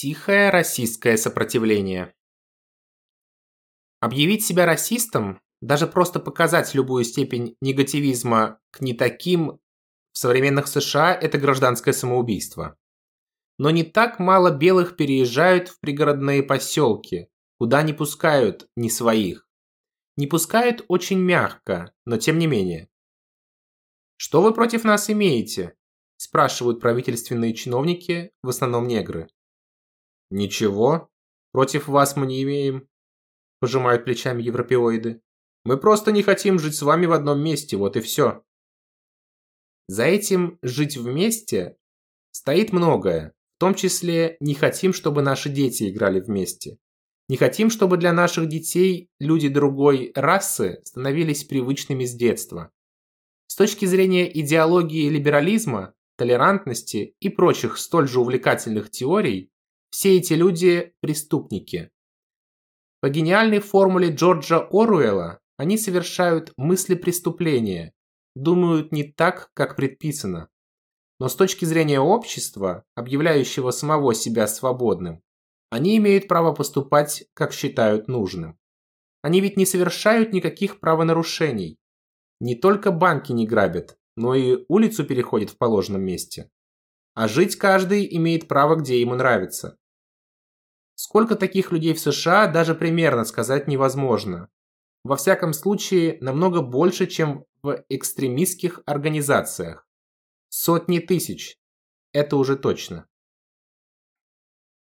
Тихое расистское сопротивление. Объявить себя расистом, даже просто показать любую степень негативизма к не таким в современных США это гражданское самоубийство. Но не так мало белых переезжают в пригородные поселки, куда не пускают не своих. Не пускают очень мягко, но тем не менее. Что вы против нас имеете? спрашивают правительственные чиновники, в основном негры. Ничего, против вас мы не имеем, пожимают плечами европеоиды. Мы просто не хотим жить с вами в одном месте, вот и все. За этим жить вместе стоит многое, в том числе не хотим, чтобы наши дети играли вместе. Не хотим, чтобы для наших детей люди другой расы становились привычными с детства. С точки зрения идеологии либерализма, толерантности и прочих столь же увлекательных теорий, все эти люди – преступники. По гениальной формуле Джорджа Оруэлла они совершают мысли преступления, думают не так, как предписано. Но с точки зрения общества, объявляющего самого себя свободным, они имеют право поступать, как считают нужным. Они ведь не совершают никаких правонарушений. Не только банки не грабят, но и улицу переходят в положенном месте а жить каждый имеет право, где ему нравится. Сколько таких людей в США, даже примерно сказать невозможно. Во всяком случае, намного больше, чем в экстремистских организациях. Сотни тысяч. Это уже точно.